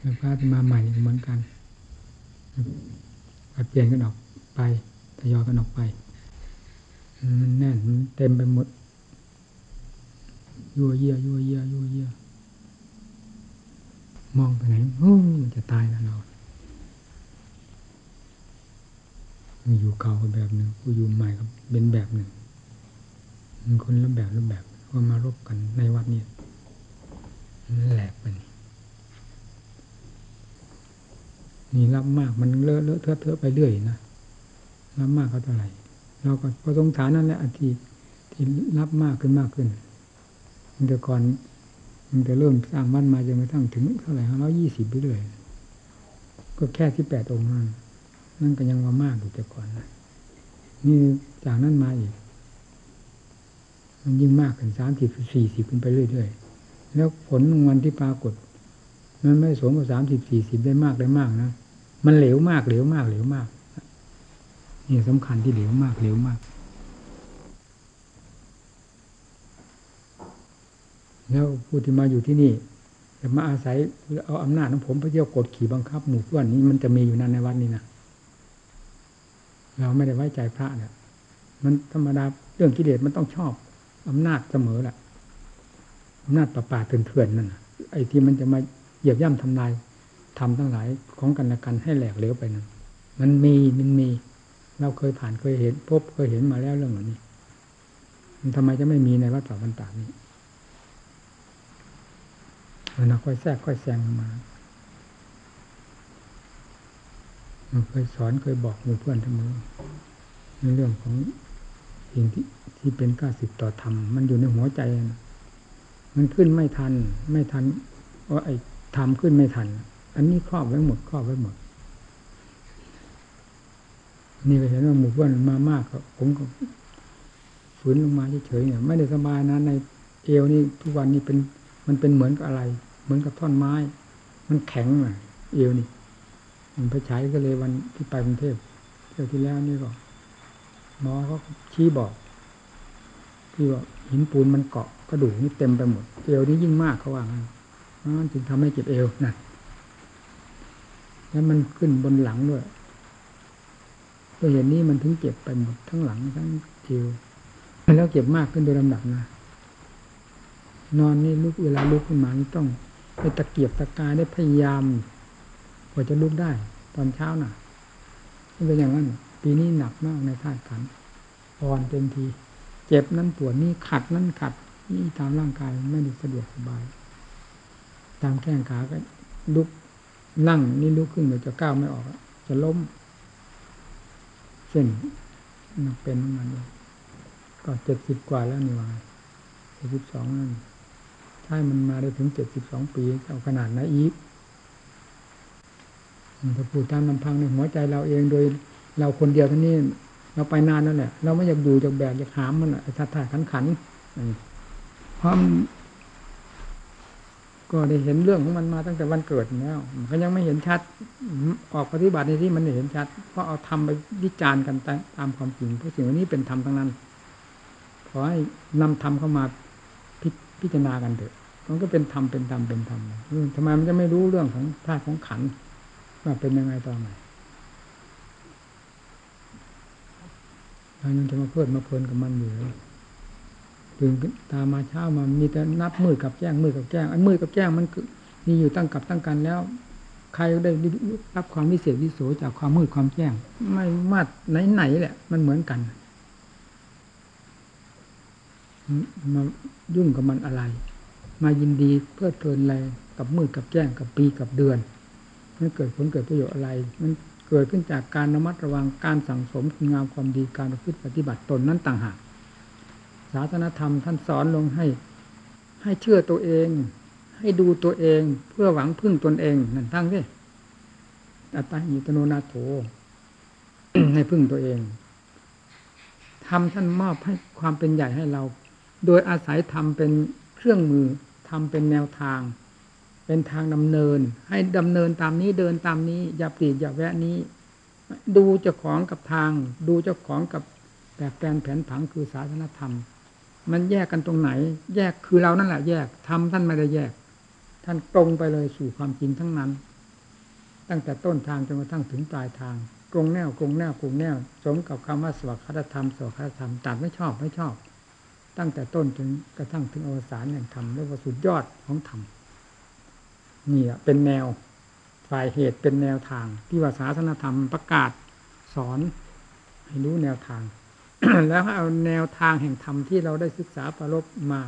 แล้วพระที่มาใหม่เหมือนกันเปลี่ยนกันออกไปทยอยกันออกไป มันแน่นมันเต็มไปหมดยัวเยี่ยยัวเยี่ยยัวเยี่ยมองไปไหนโอ้มันจะตายแล้วเราอยู่เก่าก็แบบหนึ่งกูอยู่ใหม่ก็เป็นแบบหนึ่งมันคนละแบบละแบบก็มารบกันในวัดนี้มันแหลกไปนี่ นี่รับมากมันเลอะเลอะเทอะเทอะไปเรื่อยนะรับมากก็เท่าไหร่เราก็พอสงสารนั่นแหละอันที่ที่รับมากขึ้นมากขึ้นมันแต่ก่อนมันจะเริ่มสร้างบ้านมาจนกระทั่งถึงเท่าไหร่ห้าร้อยี่สิบไปเรื่อยก็แค่ที่แปดองค์นั่นนั่นก็ยังว่ามากอยู่แต่ก่อนนะนี่จากนั้นมาอีก มันยิ่งมากขึ้นสามสิบสี่สิบขึ้นไปเรื่อยๆแล้วผลของวันที่ปรากฏ มันไม่สมกับสามสิบสี่สิบได้มากได้มากนะ มันเหลวมากเหลวมากเหลวมาก นี่สำคัญที่เหลวมากเหลวมาก แล้วผู้ที่มาอยู่ที่นี่จะมาอาศัยเอาอำนาจของผมไปเที่ยวกดขี่บังคับ หมู่เพื่อนนี้มันจะมีอยู่นั่นในวัดนี้นะเราไม่ได้ไว้ใจพระเนี่ยมันธรรมดาเรื่องกิเลสมันต้องชอบอำนาจเสมอแหละอำนาจป่าป่าเถื่อนๆนั่นไอ้ที่มันจะมา เหยียบย่ำทำลายทำทั้งหลายของกันและกันให้แหลกเหลวไปนั้น มันมีมันมี เราเคยผ่านเคยเห็น พบเคยเห็นมาแล้วเรื่องเหล่านี้มันทำไมจะไม่มีในวัดป่าบรรดานี้มันค่อยแทรกค่อยแซงมามันเคยสอนเคยบอกหมู่เพื่อนเสมอในเรื่องของสิ่งที่ที่เป็นก้าสิบต่อธรรมมันอยู่ในหัวใจนะมันขึ้นไม่ทัน ไม่ทันเพราไอ้ ทำขึ้นไม่ทัน อันนี้ครอบไว้หมดครอบไว้หมด นี่ก็เห็นว่าหมู่เพื่อนมามากครับผมก็ฝืนลงมาเฉยๆเนี่ยไม่ได้สบายนะในเอวนี่ทุกวันนี้เป็น มันเป็นเหมือนกับอะไร เหมือนกับท่อนไม้ มันแข็งอะ เอวนี่มันไปใช้ก็เลยวันที่ไปกรุงเทพเที่ยวที่แล้วนี่ก็หมอเขาชี้บอกที่ว่าหินปูนมันเกาะกระดูกนี่เต็มไปหมดเอวนี่ยิ่งมากเขาว่างั้น มันจึงทำให้เจ็บเอวนะแล้วมันขึ้นบนหลังด้วยก็เห็นนี้มันถึงเจ็บไปหมดทั้งหลังทั้งเอวแล้วเจ็บมากขึ้นโดยลำดับนะนอนนี่ลุกเวลาลุกขึ้นมานี่ต้องไปตะเกียบตะกายได้พยายามกว่าจะลุกได้ ตอนเช้าน่ะเป็นอย่างนั้น ปีนี้หนักมากในธาตุขันอ่อนเต็มที เจ็บนั่นปวดนี่ขัดนั่นขัดนี่ตามร่างกายไม่ได้สะดวกสบาย ตามแข้งขาก็ลุกนั่งนี่ลุกขึ้นเดี๋ยวจะก้าวไม่ออก จะล้มเส้นมันเป็นมันก็เจ็ดสิบกว่าแล้วนี่วะเจ็ดสิบสองนั่นใช่มันมาได้ถึงเจ็ดสิบสองปีเอาขนาดไหนอีกถ้าพูดตามลำพังในหัวใจเราเองโดย เราคนเดียวท่านี้เราไปนานนั่นแหละเราไม่อยากอยู่จากแบกอยากหามมันอะทัดทายขันขันเพราะ ก็ได้เห็นเรื่องของมันมาตั้งแต่วันเกิดแล้วก็ยังไม่เห็นชัด ออกปฏิบัติในที่มันเห็นชัด เพราะเอาทำไปวิจารณ์กันตามความจริงเพราะสิ่งนี้เป็นธรรมทั้งนั้น ขอให้นำธรรมเข้ามาพพิจารณากันเถอะ มันก็เป็นธรรมเป็นธรรมเป็นธรรมทำไมมันจะไม่รู้เรื่องของธาตุของขันว่าเป็นยังไงตอนไหนเรายังจะมาเพื่อมาเพลินกับมันอยู่ ตื่นตามาเช้ามามีแต่นับมืดกับแจ้งมืดกับแจ้งไอันมืดกับแจ้งมันมีอยู่ตั้งกับตั้งกันแล้ว ใครได้รับความวิเศษวิโสจากความมืดความแจ้ง ไม่มาดไหนๆแหละ มันเหมือนกันมายุ่งกับมันอะไร มายินดีเพื่อเพลินอะไรกับมืดกับแจ้งกับปีกับเดือน มันเกิดผลเกิดประโยชน์อะไร มันเกิดขึ้นจากการระมัดระวังการสั่งสมคุณงามความดีการประพฤติปฏิบัติตนนั้นต่างหาก ศาสนธรรมท่านสอนลงให้ ให้เชื่อตัวเอง ให้ดูตัวเองเพื่อหวังพึ่งตนเองนั่นทั้งที่อัตตาหิตโนนาโถให้พึ่งตัวเองทำท่านมอบให้ความเป็นใหญ่ให้เรา โดยอาศัยทำเป็นเครื่องมือทำเป็นแนวทาง เป็นทางดำเนิน ให้ดำเนินตามนี้เดินตามนี้ อย่าปลีกอย่าแวะนี้ ดูเจ้าของกับทาง ดูเจ้าของกับแบบแปลนแผนผังคือศาสนธรรม มันแยกกันตรงไหน แยกคือเรานั่นแหละแยกทำท่านไม่ได้แยก ท่านตรงไปเลยสู่ความจริงทั้งนั้น ตั้งแต่ต้นทางจนกระทั่งถึงปลายทางกรงแนวกรงแนวกรงแนว สมกับคำว่าสวัสดิธรรมสวัสดิธรรมตัดไม่ชอบไม่ชอบ ตั้งแต่ต้นจนกระทั่งถึงอวสานแห่งธรรมเรียกว่าสุดยอดของธรรมนี่เป็นแนวฝ่ายเหตุเป็นแนวทาง ที่ว่าศาสนธรรมประกาศสอนให้รู้แนวทาง แล้วเอาแนวทางแห่งธรรมที่เราได้ศึกษาประลบมา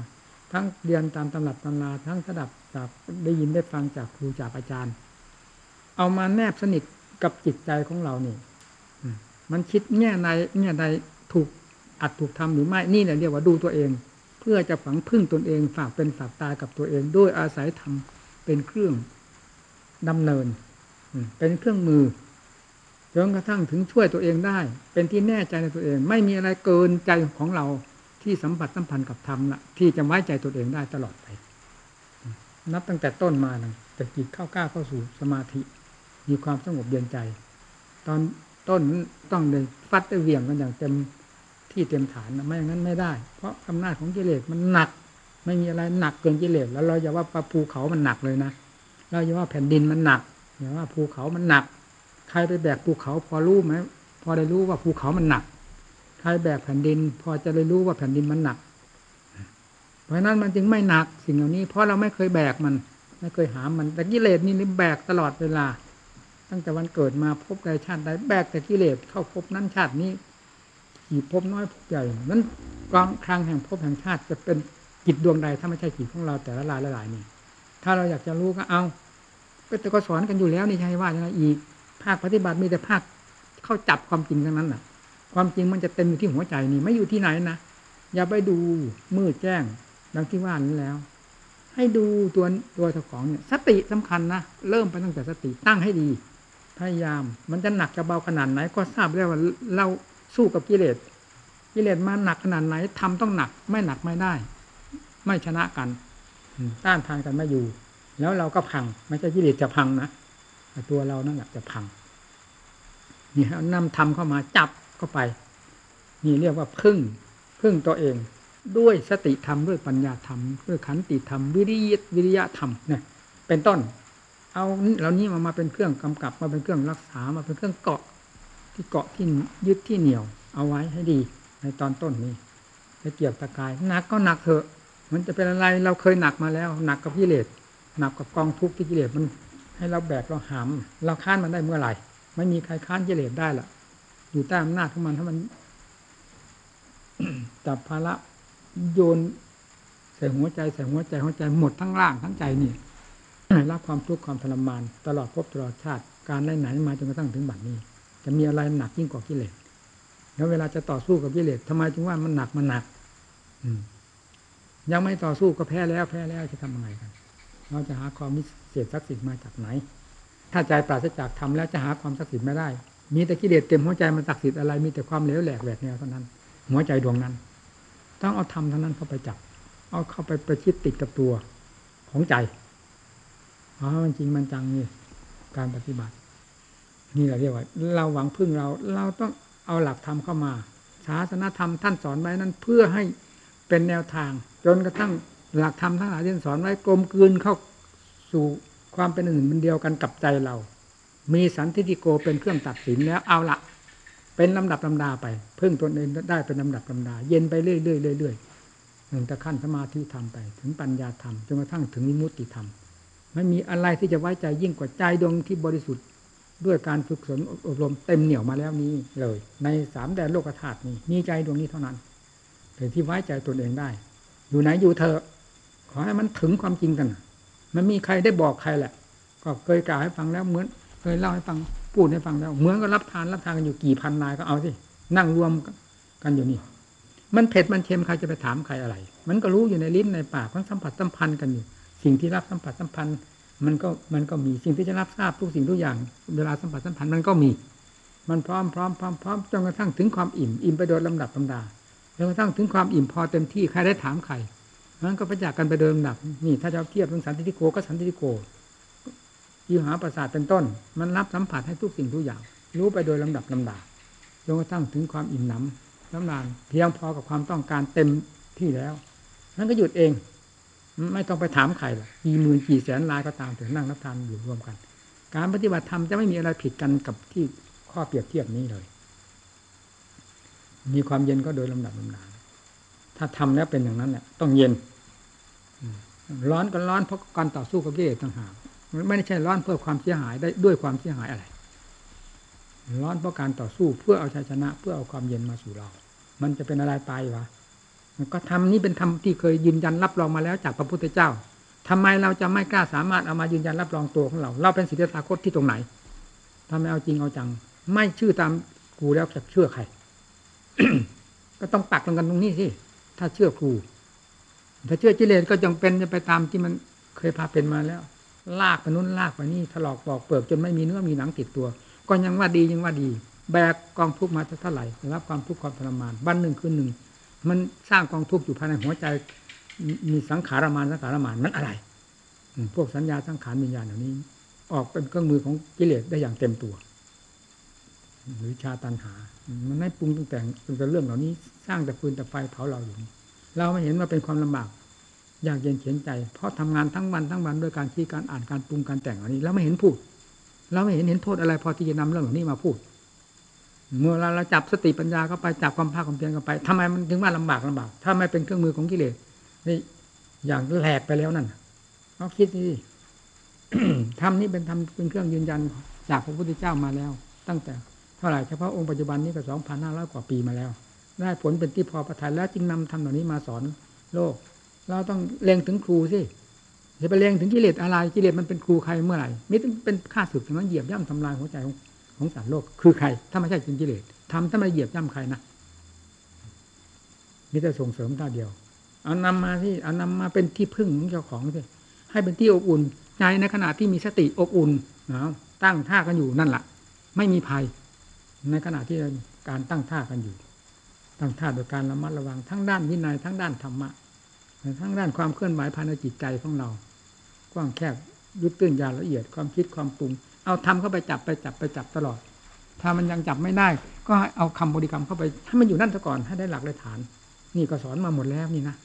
ทั้งเรียนตามตำรับตำราทั้งสดับจากได้ยินได้ฟังจากครูจากอาจารย์ เอามาแนบสนิทกับจิตใจของเรานี่มันคิดแง่ในแง่ใดถูกอัดถูกทำหรือไม่นี่แหละเรียกว่าดูตัวเอง เพื่อจะฝังพึ่งตนเอง ฝากเป็นฝากตายกับตัวเอง ด้วยอาศัยธรรมเป็นเครื่องดำเนินเป็นเครื่องมือ จนกระทั่งถึงช่วยตัวเองได้ เป็นที่แน่ใจในตัวเอง ไม่มีอะไรเกินใจของเราที่สัมผัสสัมพันธ์กับธรรมละที่จะไว้ใจตัวเองได้ตลอดไป นับตั้งแต่ต้นมานะแต่จิตเข้ากล้าเข้าสู่สมาธิ มีความสงบเย็นใจ ตอนต้นต้องเลยฟัดได้เวียงกันอย่างเต็มที่เต็มฐานนะไม่อย่างนั้นไม่ได้ เพราะอำนาจของกิเลสมันหนัก ไม่มีอะไรหนักเกินกิเลสแล้วเราอย่าว่าปภูเขามันหนักเลยนะเราอย่าว่าแผ่นดินมันหนักอย่าว่าภูเขามันหนัก ใครไปแบกภูเขาพอรู้ไหมพอได้รู้ว่าภูเขามันหนักใครแบกแผ่นดิน พอจะได้รู้ว่าแผ่นดินมันหนัก เพราะนั้นมันจึงไม่หนักสิ่งเหล่านี้ เพราะเราไม่เคยแบกมัน ไม่เคยหามมันแต่กิเลสนี่นี่แบกตลอดเวลา ตั้งแต่วันเกิดมาพบใดชาติใดแบกแต่กิเลสเข้าพบนั้นชาตินี้กี่พบน้อยพบใหญ่นั้นกองครั้งแห่งพบแห่งชาติจะเป็นจิตดวงใดถ้าไม่ใช่จิตของเราแต่ละลายละลายนี่ถ้าเราอยากจะรู้ก็เอาก็แต่ก็สอนกันอยู่แล้วนี่ใช่ว่ายังไงอีก ภาคปฏิบัติมีแต่ภาคเข้าจับความจริงทั้งนั้นน่ะความจริงมันจะเต็มอยู่ที่หัวใจนี่ไม่อยู่ที่ไหนนะอย่าไปดูมืดแจ้งดังที่ว่านี้แล้ว ให้ดูตัวตัวเจ้าของเนี่ยสติสำคัญนะเริ่มไปตั้งแต่สติตั้งให้ดี พยายาม มันจะหนักจะเบาขนาดไหน ก็ทราบได้ว่าเราสู้กับกิเลสกิเลสมาหนักขนาดไหนทำต้องหนัก ไม่หนักไม่ได้ ไม่ชนะกันต้านทานกันไม่อยู่ แล้วเราก็พัง ไม่ใช่กิเลสจะพังนะ ตัวเรานั่นแหละจะพังนี่ฮะนำธรรมเข้ามาจับเข้าไป นี่เรียกว่าพึ่งพึ่งตัวเอง ด้วยสติธรรมด้วยปัญญาธรรม ด้วยขันติธรรม วิริยวิริยะธรรมเนี่ยเป็นต้น เอาเหล่านี้มามาเป็นเครื่องกำกับมาเป็นเครื่องรักษามาเป็นเครื่องเกาะ ที่เกาะที่ยึดที่เหนี่ยว เอาไว้ให้ดี ในตอนต้นนี้จะเกี่ยวตะกายหนักก็หนักเถอะ มันจะเป็นอะไรเราเคยหนักมาแล้ว หนักกับกิเลสหนักกับกองทุกข์ที่กิเลสมัน ให้เราแบกเราหามเราค้านมันได้เมื่อไหร่ ไม่มีใครค้านกิเลสได้ล่ะ อยู่ใต้อำนาจของมันถ้ามันจับภาระโยนใส่หัวใจใส่หัวใจหัวใจหมดทั้งร่างทั้งใจนี่รับความทุกข์ความทรมาน ตลอดภพตลอดชาติ การได้ไหนมาจนกระทั่งถึงบัดนี้ จะมีอะไรหนักยิ่งกว่ากิเลสแล้วเวลาจะต่อสู้กับกิเลสทำไมจึงว่ามันหนักมันหนัก อืยังไม่ต่อสู้ก็แพ้แล้ว แพ้แล้วจะทำยังไงกัน เราจะหาความมิ เศษศักดิ์สิทธิ์มาจากไหน ถ้าใจปราศจากธรรมแล้วจะหาความศักดิ์สิทธิ์ไม่ได้ มีแต่กิเลสเต็มหัวใจมันศักดิ์สิทธิ์อะไร มีแต่ความเหลวแหลกแหวกแนวเท่านั้น หัวใจดวงนั้น ต้องเอาธรรมเท่านั้นเข้าไปจับ เอาเข้าไปประชิดติดกับตัวของใจอ๋อมันจริงมันจังนี่การปฏิบัติ นี่เราเรียกว่า เราหวังพึ่งเรา เราต้องเอาหลักธรรมเข้ามาศาสนาธรรมท่านสอนไว้นั้นเพื่อให้เป็นแนวทาง จนกระทั่งหลักธรรมทั้งหลายที่สอนไว้กลมกลืนเข้า สู่ความเป็นหนึ่งเป็นเดียวกันกับใจเรา มีสันติโกเป็นเครื่องตัดสินแล้วเอาละเป็นลำดับลำดาไป พึ่งตนเองได้เป็นลำดับลำดา เย็นไปเรื่อยๆเรื่อยๆหนึ่งตะขั้นสมาธิธรรมไป ถึงปัญญาธรรมจนกระทั่งถึงมิมุติธรรมไม่มีอะไรที่จะไว้ใจยิ่งกว่าใจดวงที่บริสุทธิ์ด้วยการฝึกฝนอบรมเต็มเหนี่ยวมาแล้วนี้เลย ในสามแดนโลกธาตุนี้มีใจดวงนี้เท่านั้นเป็นที่ไว้ใจตนเองได้ อยู่ไหนอยู่เธอขอให้มันถึงความจริงกัน มันมีใครได้บอกใครแหละก็เคยกล่าวให้ฟังแล้วเหมือน เคยเล่าให้ฟังพูดให้ฟังแล้วเหมือนก็รับทานรับทานกันอยู่กี่พันนายก็เอาสินั่งรวมกันอยู่นี่มันเผ็ดมันเค็มใครจะไปถามใครอะไร มันก็รู้อยู่ในลิ้นในปากมันสัมผัสสัมพันธ์กันอยู่ สิ่งที่รับสัมผัสสัมพันธ์ มันก็มันก็มีสิ่งที่จะรับทราบทุกสิ่งทุกอย่าง เวลาสัมผัสสัมพันธ์มันก็มี มันพร้อมพร้อมพร้อมพร้อมจนกระทั่งถึงความอิ่มอิ่มไปโดยลำดับลำดาจนกระทั่งถึงความอิ่มพอเต็มที่ใครได้ถามใคร มันก็ประจักษ์กันไปเดิมดับนี่ถ้าจะเทียบเรื่องสันติโกก็สันติโกยิหาประสาทเป็นต้น มันรับสัมผัสให้ทุกสิ่งทุกอย่าง รู้ไปโดยลำดับลำดาจนกระทั่งถึงความอิ่มหนำน้ำนานเพียงพอกับความต้องการเต็มที่แล้วนั้นก็หยุดเอง ไม่ต้องไปถามใครหรอกกี่หมื่นกี่แสนลายก็ตามถึงนั่งนับทานอยู่รวมกัน การปฏิบัติธรรมจะไม่มีอะไรผิดกันกับที่ข้อเปรียบเทียบนี้เลย มีความเย็นก็โดยลำดับลำดา ถ้าทำแล้วเป็นอย่างนั้นแหละต้องเย็นร้อนก็ร้อนเพราะการต่อสู้กับกิเลสต่างหากไม่ใช่ร้อนเพื่อความเสียหายได้ด้วยความเสียหายอะไร ร้อนเพราะการต่อสู้เพื่อเอาชัยชนะ เพื่อเอาความเย็นมาสู่เรา มันจะเป็นอะไรไปวะก็ทำนี้เป็นธรรมที่เคยยืนยันรับรองมาแล้วจากพระพุทธเจ้าทำไมเราจะไม่กล้าสามารถเอามายืนยันรับรองตัวของเรา เราเป็นศิทธาคตที่ตรงไหนทำไมเอาจริงเอาจัง ไม่ชื่อตามครูแล้วจะเชื่อใคร ก็ต้องปักลงกันตรงนี้สิ ถ้าเชื่อครู ถ้าเชื่อจิเลนก็จงเป็นจะไปตามที่มันเคยพาเป็นมาแล้ว ลากไปนู้นลากไปนี่ถลอกปอกเปลือกจนไม่มีเนื้อมีหนังติดตัว ก็ยังว่าดียังว่าดี แบกกองทุกข์มาเท่าไหร่รับความทุกข์ความทรมานวันหนึ่งคืนหนึ่ง มันสร้างกองทุกข์อยู่ภายในหัวใจ มีสังขารมานสังขารมานนั้นอะไรพวกสัญญาสังขารวิญญาณเหล่านี้ ออกเป็นเครื่องมือของกิเลสได้อย่างเต็มตัว หรือชาตันหา มันไม่ปรุงแต่งเป็นเรื่องเหล่านี้ สร้างแต่ฟืนแต่ไฟเผาเราอยู่เราไม่เห็นว่าเป็นความลำบากอยากเย็นเขียนใจ เพราะทำงานทั้งวันทั้งวันด้วยการคิดการอ่านการปรุงการแต่งเหล่านี้เราไม่เห็นพูด เราไม่เห็นเห็นโทษอะไร พอที่จะนำเรื่องเหล่านี้มาพูด เมื่อเราจับสติปัญญาเข้าไปจับความภาคความเพียรเข้าไปทำไมมันถึงว่าลำบากลำบาก ถ้าไม่เป็นเครื่องมือของกิเลสนี่อย่างแหลกไปแล้วนั่นเราคิดดิทำนี้เป็นทำเป็นเครื่องยืนยันจากพระพุทธเจ้ามาแล้ว ตั้งแต่ เท่าไหร่เฉพาะองค์ปัจจุบันนี้ก็สองพันห้าร้อยกว่าปีมาแล้ว ได้ผลเป็นที่พอประทานแล้วจึงนำทำเหล่านี้มาสอนโลก เราต้องเล็งถึงครูสิจะไปเล็งถึงกิเลสอะไรกิเลสมันเป็นครูใครเมื่อไหร่มิตรเป็นข้าศึกถึงนั้นเหยียบย่ำทำลายหัวใจของของสัตว์โลก คือใคร ถ้าไม่ใช่เป็นกิเลสทำถ้าไม่เหยียบย่ำใครนะมิตรส่งเสริมท่าเดียว เอานำมาที่เอานำมาเป็นที่พึ่งของเจ้าของสิให้เป็นที่อบอุ่นใจในขณะที่มีสติอบอุ่นนะตั้งท่ากันอยู่นั่นแหละไม่มีภัย ในขณะที่การตั้งท่ากันอยู่ ตั้งท่าโดยการระมัดระวัง ทั้งด้านวินัยทั้งด้านธรรมะทั้งด้านความเคลื่อนไหวภายในจิตใจของเรา กว้างแคบยุบตื้นยาวละเอียดความคิดความปรุง เอาทำเข้าไปจับไปจับไปจับตลอด ถ้ามันยังจับไม่ได้ ก็เอาคำบริกรรมเข้าไปให้มันอยู่นั่นซะก่อนให้ได้หลักได้ฐาน นี่ก็สอนมาหมดแล้วนี่นะ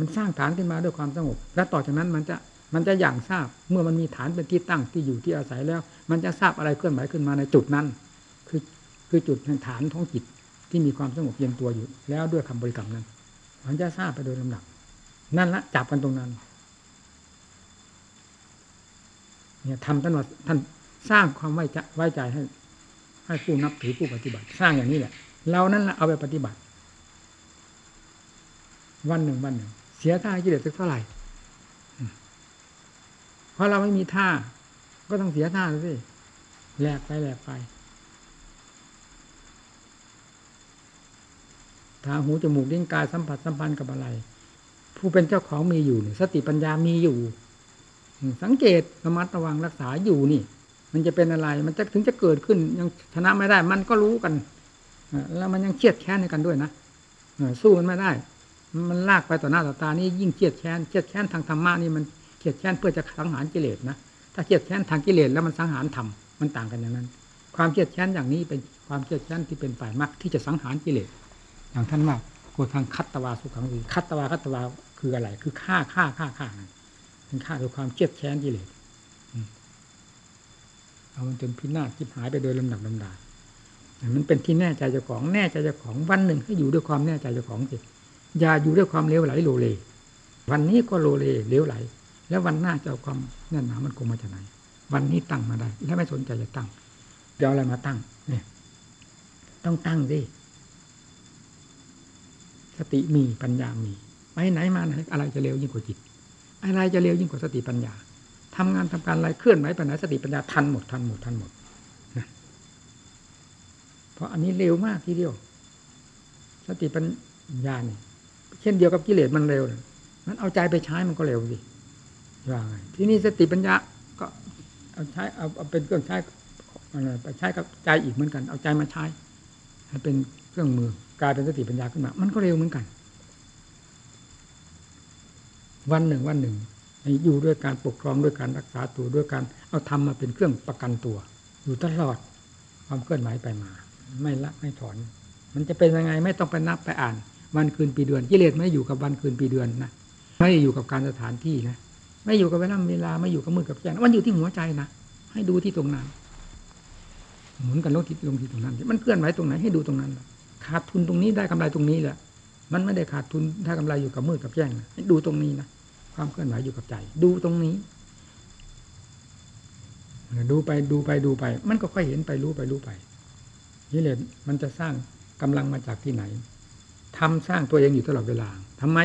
มันสร้างฐานขึ้นมาด้วยความสงบ และต่อจากนั้นมันจะมันจะอย่างทราบเมื่อมันมีฐานเป็นที่ตั้งที่อยู่ที่อาศัยแล้ว มันจะทราบอะไรเคลื่อนไหวขึ้นมาในจุดนั้น คือจุดฐานของจิตที่มีความสงบเย็นตัวอยู่ แล้วด้วยคำบริกรรมนั้นมันจะทราบไปโดยลำดับนั่นละจับกันตรงนั้น เนี่ยทำท่านว่าท่านสร้างความไว้ใจไว้ใจให้ ให้ผู้นับถือผู้ปฏิบัติ สร้างอย่างนี้แหละ เรานั่นละเอาไปปฏิบัติ วันหนึ่งวันหนึ่ง เสียท่ากิเลสสักเท่าไหร่เพราะเราไม่มีท่า ก็ต้องเสียท่าสิแหลกไปแหลกไป ตาหูจมูกลิ้นกายสัมผัสสัมพันธ์กับอะไร ผู้เป็นเจ้าของมีอยู่สติปัญญามีอยู่ สังเกตระมัดระวังรักษาอยู่นี่ มันจะเป็นอะไร มันจะถึงจะเกิดขึ้น ยังชนะไม่ได้ มันก็รู้กันแล้วมันยังเครียดแค้นในกันด้วยนะสู้มันไม่ได้ มันลากไปต่อหน้าต่อตานี่ยิ่งเครียดแค้นเครียดแค้นทางธรรมะนี่มันเครียดแค้นเพื่อจะสังหารกิเลสนะถ้าเครียดแค้นทางกิเลสแล้วมันสังหารธรรมมันต่างกันอย่างนั้น ความเครียดแค้นอย่างนี้เป็นความเครียดแค้นที่เป็นฝ่ายมรรคที่จะสังหารกิเลส อย่างท่านว่าโกทางคัตตวาสุขังวีคัตตวาคัตตวาคืออะไร คือฆ่าฆ่าฆ่าฆ่าเป็นฆ่าด้วยความเครียดแค้นกิเลสเอามันจนพินาศทิพหายไปโดยลำดับลำดามันเป็นที่แน่ใจเจ้าของแน่ใจเจ้าของวันหนึ่งให้อยู่ด้วยความแน่ใจเจ้าของสิอย่าอยู่ด้วยความเลวไหลโลเล วันนี้ก็โลเลเลวไหล แล้ววันหน้าจะเอาความแน่นหนามันคงมาจากไหน วันนี้ตั้งมาได้ แล้วไม่สนใจจะตั้งเดี๋ยวอะไรมาตั้ง เนี่ย ต้องตั้งสิ สติมีปัญญามีไปไหนมาไหนอะไรจะเร็วยิ่งกว่าจิต อะไรจะเร็วยิ่งกว่าสติปัญญาทำงานทำการอะไรเคลื่อนไหวไปไหนสติปัญญาทันหมดทันหมดทันหมดนะเพราะอันนี้เร็วมากทีเดียว สติปัญญาเนี่ยเช่นเดียวกับกิเลสมันเร็วมันเอาใจไปใช้มันก็เร็วสิว่าไงที่นี่สติปัญญาก็เอาใช้เอาเอาเป็นเครื่องใช้อะไรไปใช้กับใจอีกเหมือนกัน เอาใจมาใช้ให้เป็นเครื่องมือ กลายเป็นสติปัญญาขึ้นมา มันก็เร็วเหมือนกัน วันหนึ่งวันหนึ่งอยู่ด้วยการปกครองด้วยการรักษาตัวด้วยการเอาทำมาเป็นเครื่องประกันตัว อยู่ตลอดความเคลื่อนไหวไปมา ไม่ละไม่ถอน มันจะเป็นยังไงไม่ต้องไปนับไปอ่าน วันคืนปีเดือนกิเลสไม่อยู่กับวันคืนปีเดือนนะไม่อยู่กับการสถานที่นะไม่อยู่กับเวลาเวลาไม่อยู่กับมือกับแจ้งมันอยู่ที่หัวใจนะให้ดูที่ตรงนั้นหมุนกันลงที่ลงที่ตรงนั้น มันเคลื่อนไหวตรงไหนให้ดูตรงนั้น ขาดทุนตรงนี้ได้กำไรตรงนี้แหละ มันไม่ได้ขาดทุนถ้ากำไรอยู่กับมือกับแจ้งนะดูตรงนี้นะความเคลื่อนไหวอยู่กับใจ ดูตรงนี้ดูไปดูไปดูไป มันก็ค่อยเห็นไปรู้ไปรู้ไปนี่เลยมันจะสร้างกำลังมาจากที่ไหนทำสร้างตัวเองอยู่ตลอดเวลาทำไม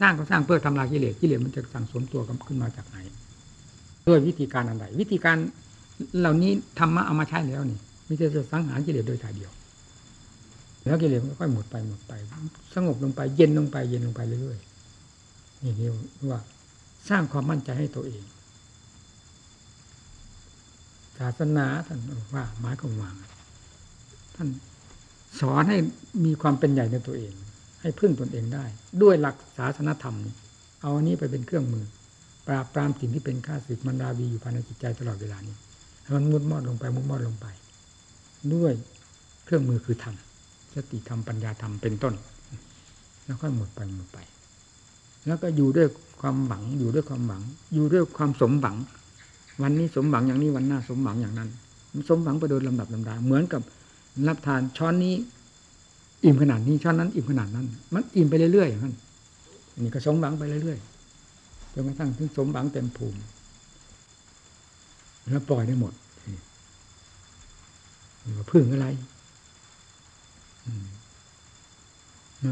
สร้างก็สร้างเพื่อทำลายกิเลสกิเลสมันจะสั่งสมตัวขึ้นมาจากไหนด้วยวิธีการอันใดวิธีการเหล่านี้ธรรมะเอามาใช้แล้วนี่มิใช่จะสังหารกิเลสโดยถ่ายเดียว แล้วกิเลสมันก็ค่อยหมดไปหมดไป สงบลงไปเย็นลงไปเย็นลงไปเรื่อยๆนี่เรียกว่า สร้างความมั่นใจให้ตัวเองศาสนาท่านว่าหมายความว่าท่านสอนให้มีความเป็นใหญ่ในตัวเอง ให้พึ่งตนเองได้ ด้วยหลักศาสนธรรม เอาอันนี้ไปเป็นเครื่องมือ ปราบปรามสิ่งที่เป็นข้าศึกมันราวีอยู่ภายในจิตใจตลอดเวลานี้มันมุดมอดลงไปมุดมอดลงไป ด้วยเครื่องมือคือธรรม สติธรรมปัญญาธรรมเป็นต้น แล้วก็หมดไปหมดไป แล้วก็อยู่ด้วยความหวังอยู่ด้วยความหวัง อยู่ด้วยความสมหวัง วันนี้สมหวังอย่างนี้วันหน้าสมหวังอย่างนั้น สมหวังไปโดยลำดับลำดาเหมือนกับรับทานช้อนนี้ อิ่มขนาดนี้ช้อนนั้น อิ่มขนาดนั้น มันอิ่มไปเรื่อยๆอย่างนั้นนี่ก็สมหวังไปเรื่อยๆจนกระทั่งถึงสมหวังเต็มภูมิแล้วปล่อยได้หมดพึ่งอะไร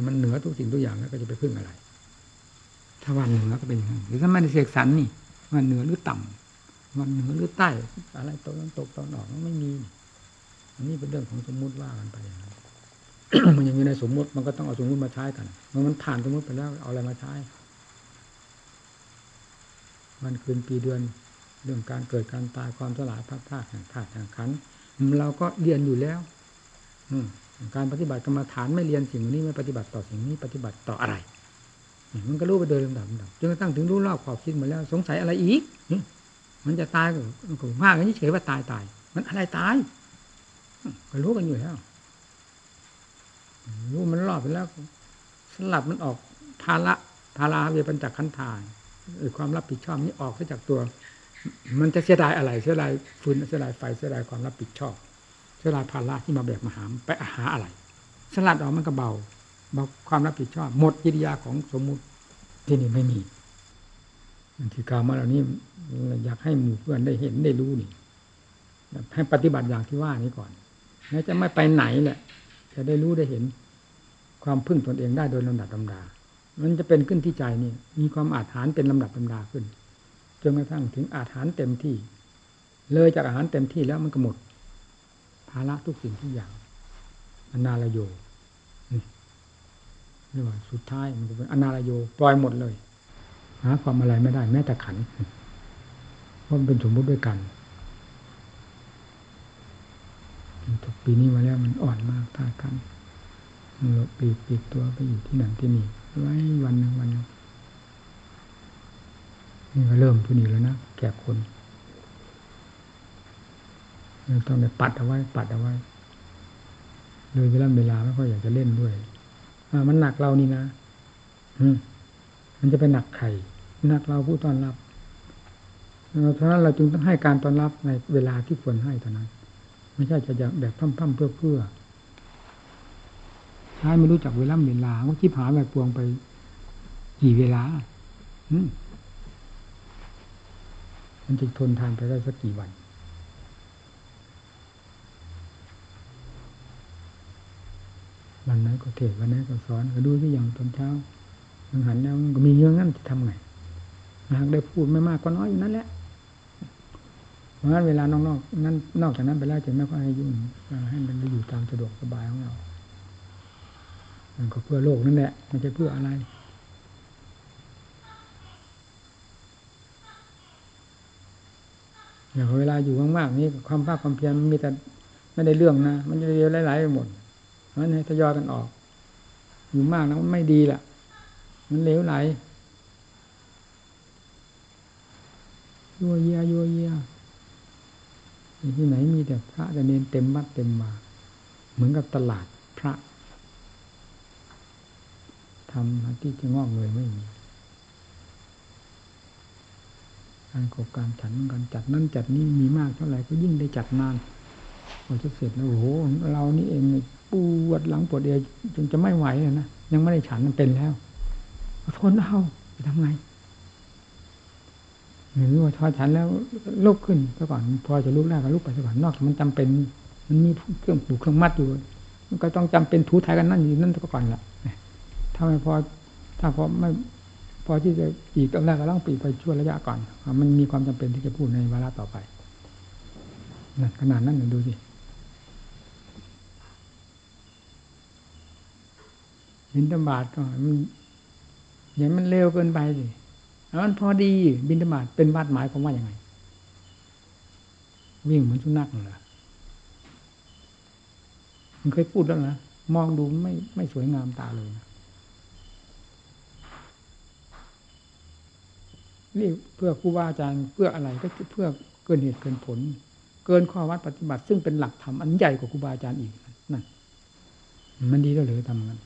มันเหนือทุกสิ่งทุกอย่างแล้วก็จะไปพึ่งอะไร ถ้าวันเหนือก็เป็นอย่างนั้นหรือถ้าไม่ได้เสกสรรนี่วันเหนือหรือต่ำวันเหนือหรือใต้ อะไรตกตกตอนออกมันไม่มีอันนี้เป็นเรื่องของสมมุติว่ากันไปอย่างนั้นมันยังอยู่ในสมมติมันก็ต้องเอาสมมติมาใช้กันเมื่อมันผ่านสมมติไปแล้วเอาอะไรมาใช้วันคืนปีเดือนเรื่องการเกิดการตายความสลายพัดพลาดแห่งธาตุแห่งขันเราก็เรียนอยู่แล้ว การปฏิบัติกรรมฐานไม่เรียนสิ่งนี้ไม่ปฏิบัติต่อสิ่งนี้ปฏิบัติต่ออะไรมันก็รู้ไปโดยลำดับจนกระทั่งถึงรู้รอบขอบคิดหมาแล้ว สงสัยอะไรอีกมันจะตายก็มากันเฉยว่าตายตาย มันอะไรตายก็รู้กันอยู่แล้วรู้มันรอบไปแล้วสลับมันออกภาระภาราเวปัญจขันธาความรับผิดชอบนี้ออกจากตัว มันจะเสียดายอะไรเสียดายฟืนเสียดายไฟเสียดายความรับผิดชอบ สียดาภาระที่มาแบกมาหามไปหาอะไร สลัดออกมันก็เบาเบาความรับผิดชอบ หมดกิริยาของสมมุติที่นี่ไม่มีที่กล่าวมาเหล่านี้อยากให้หมู่เพื่อนได้เห็นได้รู้นี่ให้ปฏิบัติอย่างที่ว่านี้ก่อนแล้วจะไม่ไปไหนแหละจะได้รู้ได้เห็น ความพึ่งตนเองได้โดยลำดับลำดา มันจะเป็นขึ้นที่ใจนี่ มีความอาถรรพ์เป็นลำดับลำดาขึ้นจนกระทั่งถึงอาถรรพ์เต็มที่ เลยจากอาหารเต็มที่แล้วมันก็หมดาระทุกสิ่งทุกอย่างอนาลโยนี่ว่าสุดท้ายมันจะเป็นอนาลโยปล่อยหมดเลยหาความอะไรไม่ได้ แม้แต่ขันเพราะมันเป็นสมมุติด้วยกันถูกปีนี้มาแล้วมันอ่อนมากท่ากันมันลบปีกปีกตัวไปอยู่ที่นั่นที่นี่ไว้วันหนึ่งวันหนึ่งนี่ก็เริ่มทุนีแล้วนะแก่คน ต้องไปปัดเอาไว้ ปัดเอาไว้เลยเวลาเวลาไม่ค่อยอยากจะเล่นด้วยอ่ามันหนักเรานี่นะอืมมันจะไปหนักใครหนักเราผู้ต้อนรับเพราะฉะนั้นเราจึงต้องให้การต้อนรับในเวลาที่ควรให้เท่านั้น ไม่ใช่จะแบบพั่มๆเพื่อเพื่อใช้ไม่รู้จักเวลาเวลาก็คิดหาแบบปวงไปกี่เวลา อืมันจะทนทานไปได้สักกี่วัน วันไหนก็เทศวันไหนก็สอนก็ดูที่อย่างตอนเช้ามันหันแล้วมันก็มีเยอะงั้นจะทำไงหากได้พูดไม่มากก็น้อยอยู่นั่นแหละเพราะงั้นเวลานอกๆนั้นนอกจากนั้นไปแล้วจะไม่ค่อยให้ยุ่งให้มันอยู่ตามสะดวกสบายของเรามันก็เพื่อโลกนั่นแหละมันจะเพื่ออะไรอย่างเวลาอยู่มากๆนี่ความภาคความเพียรมันมีแต่ไม่ได้เรื่องนะมันจะเรียหลายๆไปหมด นั้นทยอยกันออก อยู่มากนะมันไม่ดีล่ะมันเลวไหลยัวเยียยัวเยียที่ไหนมีแต่พระจะเน้นเต็มมัดเต็มมา เหมือนกับตลาดพระทำที่จะงอกเงยไม่มีการขบการฉันกันจัดนั่นจัดนี่มีมากเท่าไหร่ก็ยิ่งได้จัดนาน พอจะเสร็จแล้วโอ้โหเรานี่เองปวดหลังปวดเอวจนจะไม่ไหวเลยนะยังไม่ได้ฉันมันเป็นแล้วทนเอาจะทำไงหรือว่าทอฉันแล้วลุกขึ้นซะก่อน พอจะลุกได้ก็ลุกไปซะก่อนนอกจากมันจำเป็น มันมีเครื่องผูกเครื่องมัดอยู่ มันก็ต้องจำเป็นถูถ่ายกันนั่นอยู่นั่นก็ก่อนแหละถ้าไม่พอถ้าพอไม่พอที่จะอีกแรกก็ต้องปีไปช่วยระยะก่อน มันมีความจำเป็นที่จะพูดในวาระต่อไปขนาดนั้นดูสิ บินตบาทก็มันอย่างมันเร็วเกินไปสิมันพอดี บินตบาทเป็นบาดหมายผมว่าอย่างไง วิ่งเหมือนสุนัขเหรอมันเคยพูดแล้วนะมองดูไม่ไม่สวยงามตาเลยนะนี่เพื่อครูบาอาจารย์เพื่ออะไรก็เพื่อเกินเหตุเกินผล เกินข้อวัดปฏิบัติ ซึ่งเป็นหลักธรรมอันใหญ่กว่าครูบาอาจารย์อีกนั่นมันดีแล้วหรือทำงั้น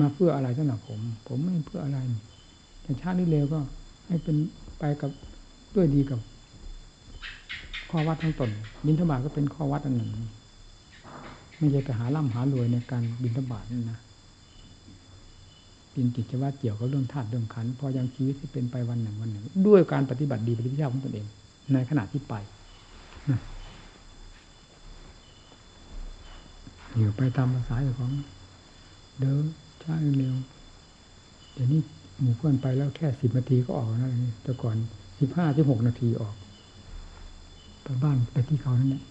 มาเพื่ออะไรสำหรับผม ผมไม่เพื่ออะไรแต่ชาตินี้เร็วก็ ให้เป็นไปกับด้วยดีกับ ข้อวัดทั้งตนบินทบาทก็เป็นข้อวัดอันหนึ่งไม่ใช่ไปหาล่ำหารวยในการบินทบาทนี่นะปินกิจวัตรเกี่ยวกับเรื่องธาตุเรื่องขันพอยังชีวิตที่เป็นไปวันหนึ่งวันหนึ่ง ด้วยการปฏิบัติดีปฏิบัติชอบของตนเอง ในขณะที่ไปอยู่ไปตามภาษาของเดิน ช้าเร็วเดี๋ยวนี้หมู่เพื่อนไปแล้วแค่สิบนาทีก็ออกนะแต่ก่อนสิบห้าสิบหกนาทีออกไปบ้านไปที่เขานั่นแหละ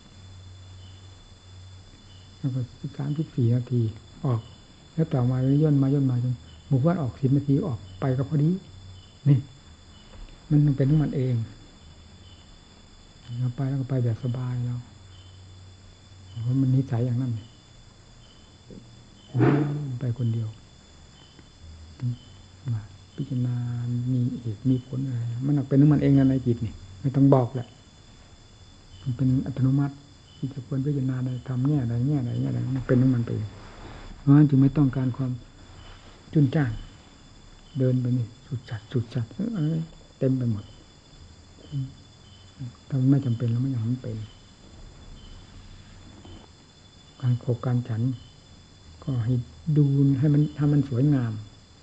แล้วก็สิบสามสิบสี่นาทีออก แล้วต่อมาย่นมาย่นมาจนหมู่เพื่อนออกสิบนาทีออกไปก็พอดีนี่ มันเป็นของมันเองเราไปแล้วก็ไปแบบสบายเราเพราะมันนิสัยอย่างนั้นไปคนเดียว พิจารณา มีเหตุมีผลอะไร มันเป็นของมันเองในจิตนี่ ไม่ต้องบอกแหละ มันเป็นอัตโนมัติที่จะควรพิจารณาในทำแง่ใดแง่ใดแง่ใดมันเป็นของมันไปเพราะฉะนั้นจึงไม่ต้องการความจุนจ้าง เดินไปนี่สุดจัดสุดจัดเต็มไปหมดถ้าไม่จำเป็นแล้วไม่อยากมันเป็น การโคการฉัน ก็ให้ดูให้มันถ้ามันสวยงาม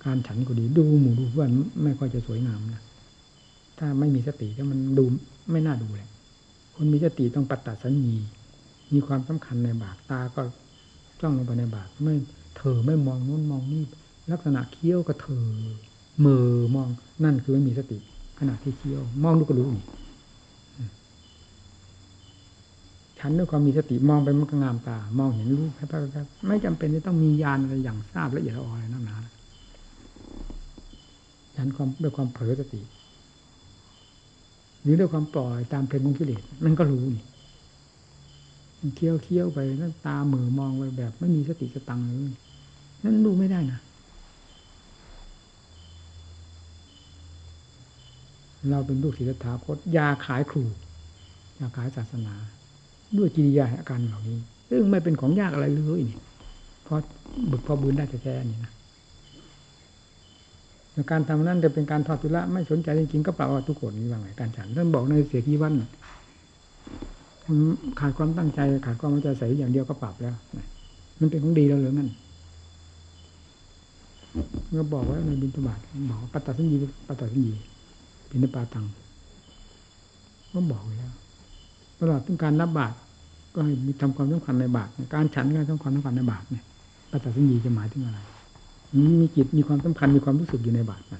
การฉันก็ดีดูหมู่ดูเพื่อนไม่ค่อยจะสวยงามนะถ้าไม่มีสติก็มันดูไม่น่าดูเลยคนมีสติต้องปัตตสัญญีมีความสำคัญในบาทตาก็จ้องลงไปในบาทไม่เถอไม่มองนู้นมองนี่ลักษณะเคี้ยวก็เถอมือมองนั่นคือไม่มีสติ ขณะที่เคี้ยว มองดูก็รู้อีกฉันด้วยความมีสติมองไปมันก็งามตา มองเห็นรูปแค่ๆไม่จำเป็นจะต้องมียานอะไรอย่างทราบละเอียดละอออะไรนั่นนะ ฉันความด้วยความเผลอสติ หรือด้วยความปล่อยตามเพลินของกิเลสมันก็รู้นี่เคี้ยวเคี้ยวไปนั่นตาเหมือมองไปแบบ ไม่มีสติสตังเลยนั่นดูไม่ได้นะเราเป็นลูกศิษย์ถาคตยาขายครูยาขายศาสนา ด้วยกิริยาอาการเหล่านี้ ซึ่งไม่เป็นของยากอะไรเลยนี่เพราะบึกพอบืนได้แท้ๆนี่นะ การทำนั้นจะเป็นการทอดทุละไม่สนใจจริงๆก็เปล่าทุกคนนี่ว่าไงการฉันท่านบอกในเสียกีวันขาดความตั้งใจขาดความมั่นใจใส่อย่างเดียวก็ปรับแล้วมันเป็นของดีแล้วหรืองั้นก็บอกไว้ในบินทบาทบอกปัตตสัญญีปัตตสัญญีปินปาตังก็บอกแล้วตลอดต้องการรับบาตรก็ให้มีทำความสำคัญในบาตรการฉันก็ต้องความสำคัญในบาตรเนี่ยปัตตสัญญีจะหมายถึงอะไร มีจิตมีความสำคัญมีความรู้สึกอยู่ในบาตรน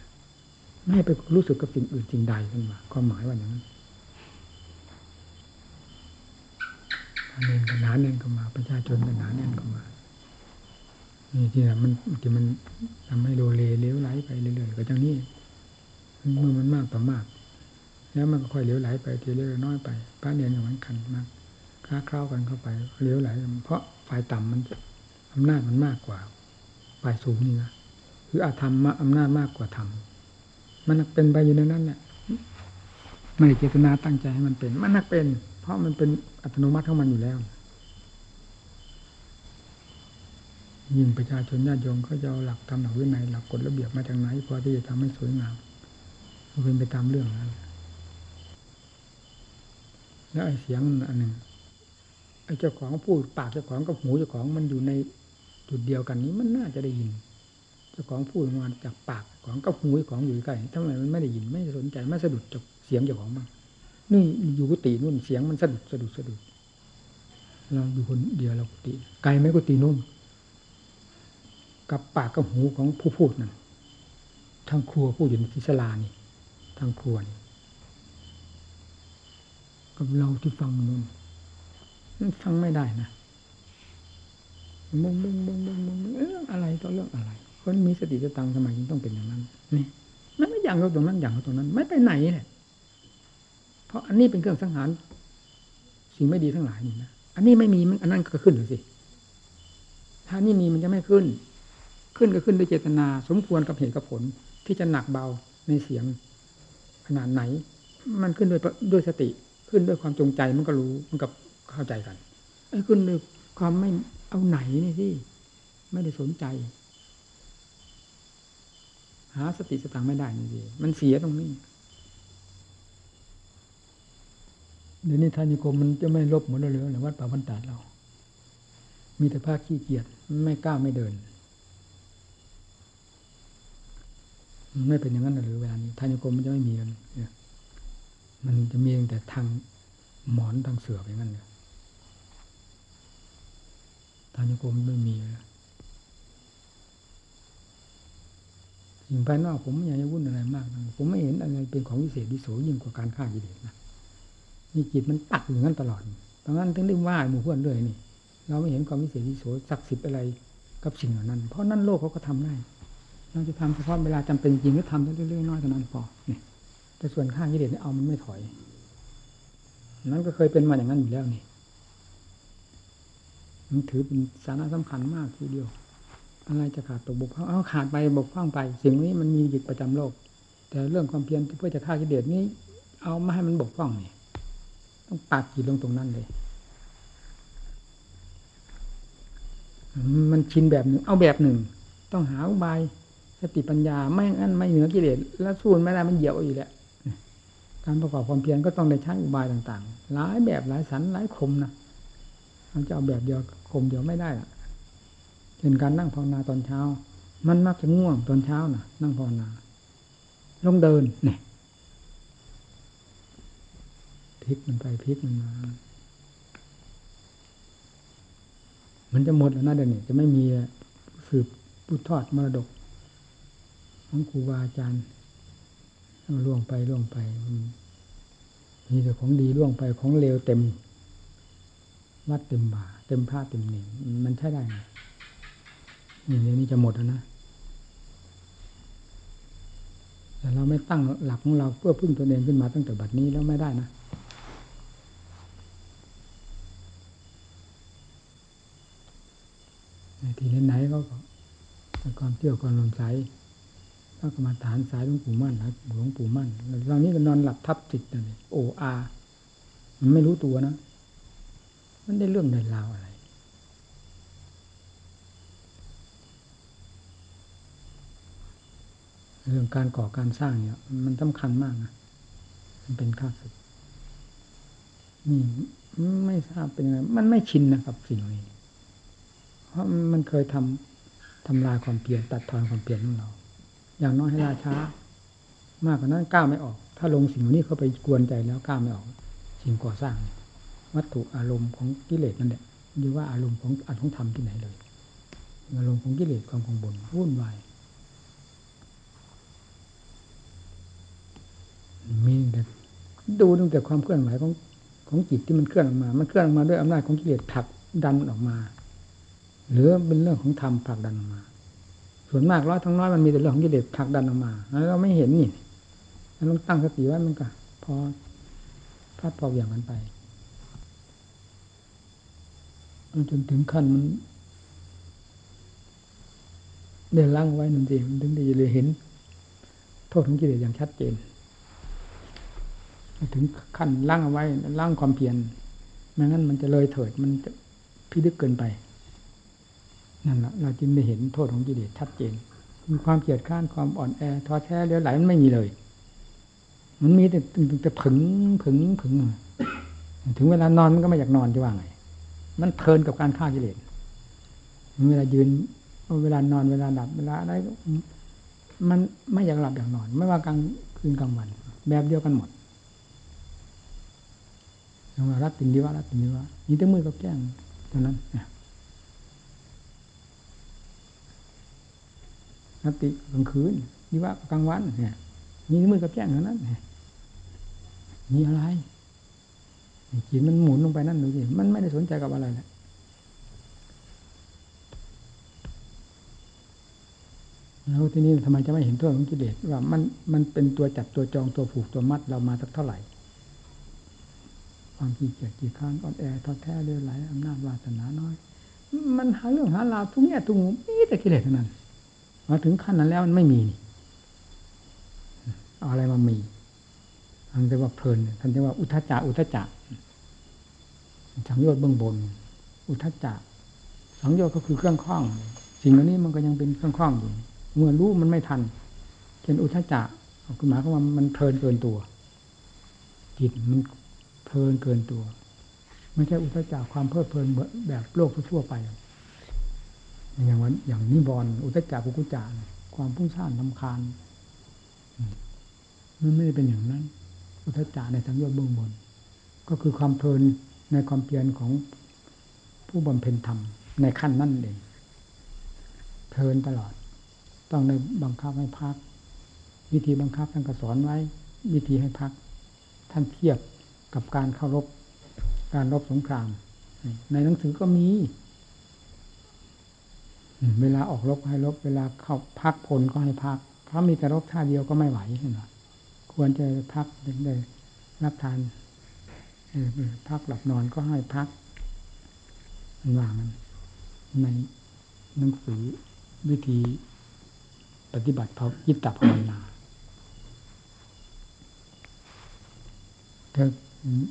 ไม่ให้ไปรู้สึกกับสิ่งอื่นสิ่งใดขึ้นมาความหมายว่าอย่างนั้นเน้นกันหนาแน่นเข้ามา ประชาชนกันหนาแน่นเข้ามานี่ที่มันที่มันทำให้โลเลเลี้ยวไหลไปเรื่อยๆก็จังนี้เมื่อมันมากต่อมาก แล้วมันก็ค่อยเลี้ยวไหลไปทีเล็กน้อยไปพระเนียนอย่างนั้นกันมากค้าคร้าวกันเข้าไปเลี้ยวไหล เพราะฝ่ายต่ำมันอำนาจมันมากกว่า ฝ่ายสูงนี่นะคืออาธรรมมาอำนาจมากกว่าธรรมมันเป็นไปอยู่ในนั้นแหละไม่เจตนาตั้งใจให้มันเป็น มันนักเป็น เพราะมันเป็นอัตโนมัติของมันอยู่แล้วยิ่งประชาชนญาติโยมเขาจะเอาหลักธรรมหลักวินัยหลักกฎระเบียบมาจากไหนพอที่จะทำให้สวยงามมันเป็นไปตามเรื่องนั้นแล้วไอ้เสียงอันหนึ่งไอ้เจ้าของพูดปากเจ้าของกับหูเจ้าของมันอยู่ใน จุดเดียวกันนี้มันน่าจะได้ยินเจ้าของพูดมาจากปากของกับหูของอยู่ใกล้ทำไมมันไม่ได้ยินไม่สนใจไม่สะดุดจากเสียงเจ้าของบ้างนี่อยู่กุฏินู่นเสียงมันสะดุดสะดุดสะดุดเราอยู่คนเดียวเรากุฏิไกลไหมกุฏินู่น กับปากกับหูของผู้พูดนั่นทางครัวผู้อยู่ในทิศลานี่ทางครัวนี่กับเราที่ฟังนู่นฟังไม่ได้นะ มึงมึงมึงมึงมึงเรื่องอะไรต่อเรื่องอะไร คนมีสติสตังค์ทำไมยังต้องเป็นอย่างนั้นนี่มันไม่อย่างเราตรงนั้นอย่างเราตรงนั้น ไม่ไปไหนเลยเพราะอันนี้เป็นเครื่องสังหาร สิ่งไม่ดีทั้งหลายนี่นะอันนี้ไม่มีมันอันนั้นก็ขึ้นเลยสิถ้านี่มีมันจะไม่ขึ้น ขึ้นก็ขึ้นด้วยเจตนา สมควรกับเหตุกับผล ที่จะหนักเบาในเสียงขนาดไหน มันขึ้นด้วยด้วยสติ ขึ้นด้วยความจงใจมันก็รู้มันกับเข้าใจกันไอ้ขึ้นด้วยความไม่ เอาไหนนี่สิไม่ได้สนใจ หาสติสตังไม่ได้นี่สิมันเสียตรงนี้เดี๋ยวนี้ทานิคมมันจะไม่ลบหมดเลยหรือวัดป่าบรรดาเรา มีแต่ภาคขี้เกียจไม่กล้าไม่เดิน ไม่เป็นอย่างนั้นหรือเวลานี้ทานิคมมันจะไม่มีกันมันจะมีแต่ทางหมอนทางเสือไปงั้นเนี่ย ทานิคมไม่มีเลยสิ่งภายนอกผมไม่อยากจะวุ่นอะไรมาก ผมไม่เห็นอะไรเป็นของวิเศษวิโสยิ่งกว่าการฆ่ากิเลสนะนี่จิตมันตักอยู่งั้นตลอดเพราะงั้นถึงได้ว่าหมู่เพื่อนเลยนี่ เราไม่เห็นความวิเศษวิโสศักดิ์สิทธิ์อะไรกับสิ่งเหล่านั้น เพราะนั่นโลกเขาก็ทำได้เราจะทำเฉพาะเวลาจำเป็นจริงก็ทำเรื่อยๆน้อยเท่านั้นพอเนี่ยแต่ส่วนข้างกิเลสเนี่ยเอามันไม่ถอย นั้นก็เคยเป็นมาอย่างนั้นอยู่แล้วนี่ มันถือเป็นสาระสำคัญมากทีเดียว อะไรจะขาดตกบกพร่องเอาขาดไปบกพร่องไป สิ่งนี้มันมีอยู่ประจำโลก แต่เรื่องความเพียรเพื่อจะฆ่ากิเลสนี้ เอาไม่ให้มันบกพร่องนี่ต้องปากกีดลงตรงนั้นเลยมันชินแบบหนึ่งเอาแบบหนึ่ง ต้องหาอุบายสติปัญญาไม่งั้นไม่เหนือกิเลสแล้วสู้ไม่ได้มันเหยียบอีกแหละการประกอบความเพียรก็ต้องได้ใช้อุบายต่างๆ หลายแบบหลายสันหลายคมนะ มันจะเอาแบบเดียวคมเดียวไม่ได้ล่ะเช่นการนั่งภาวนาตอนเช้า มันมักจะง่วงตอนเช้านะ่ะนั่งภาวนา ลงเดินเนี่ยพลิกมันไปพลิกมันมา มันจะหมดแล้วนะเดี๋ยวนี้จะไม่มีสืบพุททอดมรดกของครูบาอาจารย์ล่วงไปล่วงไปมีแต่ของดีล่วงไปของเลวเต็ม วัดเต็มบาเต็มผ้าเต็มหนึ่งมันใช่ได้ไหมนี่เดี๋ยวนี้จะหมดแล้วนะแต่เราไม่ตั้งหลักของเราเพื่อพึ่งตนเองขึ้นมาตั้งแต่บัดนี้แล้วไม่ได้นะที่ไหนๆเขาก็ความเที่ยวความลมใสพระกรรมฐานสายหลวงปู่มั่นนะหลวงปู่มั่นตอนนี้ก็นอนหลับทับจิตเลยโออา มันไม่รู้ตัวนะ มันได้เรื่องในราวอะไร เรื่องการก่อการสร้างเนี่ย มันสำคัญมากนะ มันเป็นข้าศึกนี่ไม่ทราบเป็นยังไง มันไม่ชินนะครับสิ่งนี้ เพราะมันเคยทำทำลายความเปลี่ยนตัดทอนความเปลี่ยนของเรา อย่างน้อยให้ล่าช้า มากกว่านั้นก้าวไม่ออก ถ้าลงสิ่งนี้เข้าไปกวนใจแล้วก้าวไม่ออก สิ่งก่อสร้าง วัตถุอารมณ์ของกิเลสนั่นแหละหรือว่าอารมณ์ของอัตของธรรมที่ไหนเลย อารมณ์ของกิเลสความของบนวุ่นวายมีแต่ดูตั้งแต่ความเคลื่อนไหวของของจิตที่มันเคลื่อนออกมา มันเคลื่อนออกมาด้วยอำนาจของกิเลสผลักดันมันออกมาหรือเป็นเรื่องของธรรมผลักดันออกมา ส่วนมากร้อยทั้งน้อยมันมีแต่เรื่องของกิเลสผลักดันออกมาแล้วเราไม่เห็นนี่เราต้องตั้งสติไว้มันก็พอพลาดพออย่างกันไป จนถึงขั้นมันเดินล่างไว้นั่นเองถึงได้เลยเห็น โทษของกิเลสอย่างชัดเจน ถึงขั้นล่างเอาไว้ล่างความเพียรไม่งั้นมันจะเลยเถิดมันจะพิลึกเกินไปนั่นแหละเราจึงได้เห็นโทษของกิเลสชัดเจนมีความเกลียดข้านความอ่อนแอท้อแท้เลี้ยวไหลมันไม่มีเลย มันมีแต่แต่ผึ่งผึ่งผึ่งถึงเวลานอนมันก็ไม่อยากนอนจะว่าไง มันเพลินกับการฆ่ากิเลสเวลายืน เวลานอนเวลาหลับเวลาอะไรมันไม่อยากหลับอยากนอน ไม่ว่ากลางคืนกลางวัน แบบเดียวกันหมดอย่างว่ารัดตินดีว่ารัดตินดีว่านี่แต่มือกับแก้งเท่านั้นนัตติกลางคืนดีว่ากลางวันเนี่ยมีมือกับแจ้งเท่านั้นมีอะไร จิตมันหมุนลงไปนั่นดูสิมันไม่ได้สนใจกับอะไรแหละแล้วที่นี่ทำไมจะไม่เห็นโทษของกิเลสว่ามันมันเป็นตัวจับตัวจองตัวผูกตัวมัดเรามาสักเท่าไหร่ความขี้เกียจขี้ค้านอ่อนแอท้อแท้เรื่อยไหลอำนาจวาสนาน้อย มันหาเรื่องหาราวทุกแง่ทุกมุมมีแต่กิเลสเท่านั้นมาถึงขั้นนั้นแล้วมันไม่มีนี่อะไรมามีท่านเรียกว่าเพลินท่านเรียกว่าอุทจจะอุทจจะ สังโยชน์เบื้องบน อุทจจะสังโยชน์ก็คือเครื่องข้อง สิ่งเหล่านี้มันก็ยังเป็นเครื่องข้องอยู่ เมื่อรู้มันไม่ทันเช่นอุทจจะคือหมายความว่ามันเพลินเกินตัว จิตมันเพลินเกินตัว ไม่ใช่อุทจจะความเพลิดเพลินแบบโลกทั่วไป อย่างวันอย่างนิบอนอุทจจะกุกุจาความพุ่งซ่านลำคาญมันไม่ได้เป็นอย่างนั้น อุทจจะในทางโยอดเบื้องบน ก็คือความเพลิน ในความเพียรของผู้บำเพ็ญธรรมในขั้นนั่นเองเพลินตลอด ต้องในบังคับให้พัก วิธีบังคับท่านก็สอนไว้ วิธีให้พัก ท่านเทียบกับการเข้ารบการรบสงคราม ในหนังสือก็มี เวลาออกรบให้รบ เวลาเข้าพักพลก็ให้พักเพราะมีแต่รบท่าเดียวก็ไม่ไหวเห็นไหมควรจะพักได้รับทาน พักหลับนอนก็ให้พักว่ามันในหนังสือวิธีปฏิบัติภายิตตภาวนาแต่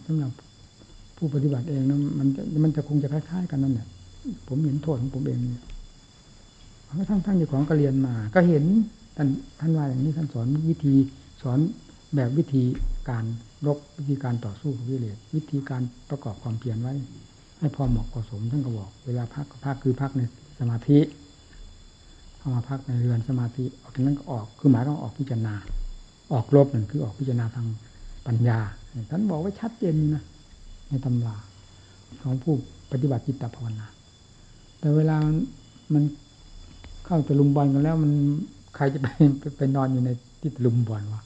สำหรับผู้ปฏิบัติเองนะมันจะมันจะคงจะคล้ายๆกันนั่นแหละผมเห็นโทษของผมเองเนี่ยทั้งทั้งอยู่ของก็เรียนมา ก็เห็นท่านท่านว่าอย่างนี้ท่านสอนวิธีสอน แบบวิธีการรบวิธีการต่อสู้กับวิเลศวิธีการประกอบความเพียรไว้ ให้พอเหมาะพอสมท่านก็บอก เวลาพักก็พักคือพักในสมาธิเข้ามาพักในเรือนสมาธิออกจากนั้นก็ออกคือหมายต้องออกพิจารณา ออกรบนั่นคือออกพิจารณาทางปัญญาท่านบอกไว้ชัดเจนนะในตำราของผู้ปฏิบัติจิตภาวนาแต่เวลามันเข้าตะลุมบอลกันแล้วมันใครจะไปไปนอนอยู่ในที่ตะลุมบอลวะ